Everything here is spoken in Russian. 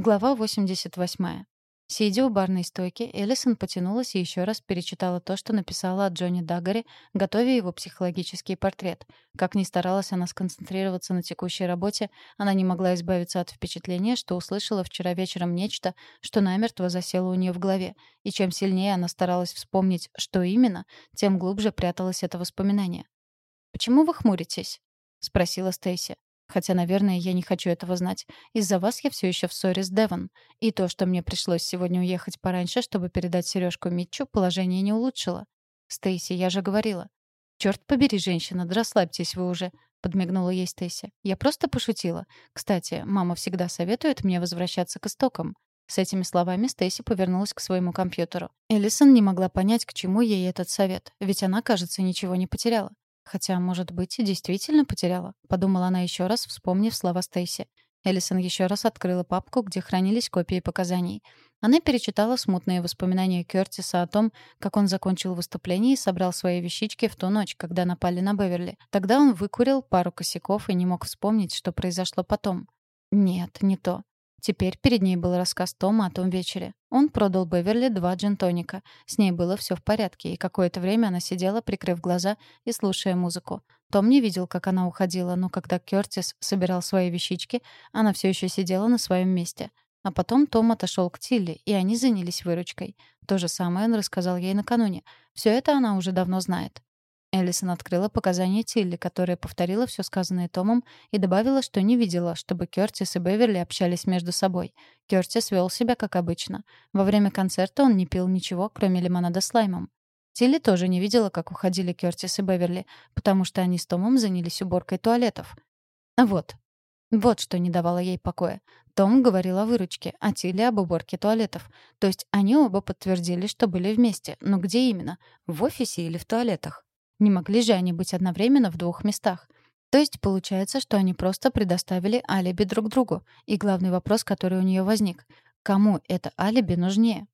Глава 88. Сидя у барной стойки, Эллисон потянулась и еще раз перечитала то, что написала о Джонни Даггаре, готовя его психологический портрет. Как ни старалась она сконцентрироваться на текущей работе, она не могла избавиться от впечатления, что услышала вчера вечером нечто, что намертво засело у нее в голове. И чем сильнее она старалась вспомнить, что именно, тем глубже пряталось это воспоминание. «Почему вы хмуритесь?» — спросила Стейси. Хотя, наверное, я не хочу этого знать. Из-за вас я все еще в ссоре с Девон. И то, что мне пришлось сегодня уехать пораньше, чтобы передать сережку Митчу, положение не улучшило. Стейси, я же говорила. Черт побери, женщина, да расслабьтесь вы уже, подмигнула ей Стейси. Я просто пошутила. Кстати, мама всегда советует мне возвращаться к истокам. С этими словами Стейси повернулась к своему компьютеру. Эллисон не могла понять, к чему ей этот совет, ведь она, кажется, ничего не потеряла. Хотя, может быть, действительно потеряла, подумала она еще раз, вспомнив слова Стейси. Эллисон еще раз открыла папку, где хранились копии показаний. Она перечитала смутные воспоминания Кёртиса о том, как он закончил выступление и собрал свои вещички в ту ночь, когда напали на Беверли. Тогда он выкурил пару косяков и не мог вспомнить, что произошло потом. Нет, не то. Теперь перед ней был рассказ Тома о том вечере. Он продал Беверли два джентоника. С ней было все в порядке, и какое-то время она сидела, прикрыв глаза и слушая музыку. Том не видел, как она уходила, но когда Кёртис собирал свои вещички, она все еще сидела на своем месте. А потом Том отошел к Тилли, и они занялись выручкой. То же самое он рассказал ей накануне. Все это она уже давно знает. Эллисон открыла показания Тилли, которая повторила все сказанное Томом и добавила, что не видела, чтобы Кёртис и Беверли общались между собой. Кёртис вел себя как обычно. Во время концерта он не пил ничего, кроме лимонада с лаймом. Тилли тоже не видела, как уходили Кёртис и Беверли, потому что они с Томом занялись уборкой туалетов. А вот. Вот что не давало ей покоя. Том говорил о выручке, а Тилли об уборке туалетов. То есть они оба подтвердили, что были вместе. Но где именно? В офисе или в туалетах? Не могли же они быть одновременно в двух местах. То есть получается, что они просто предоставили алиби друг другу. И главный вопрос, который у нее возник — кому это алиби нужнее?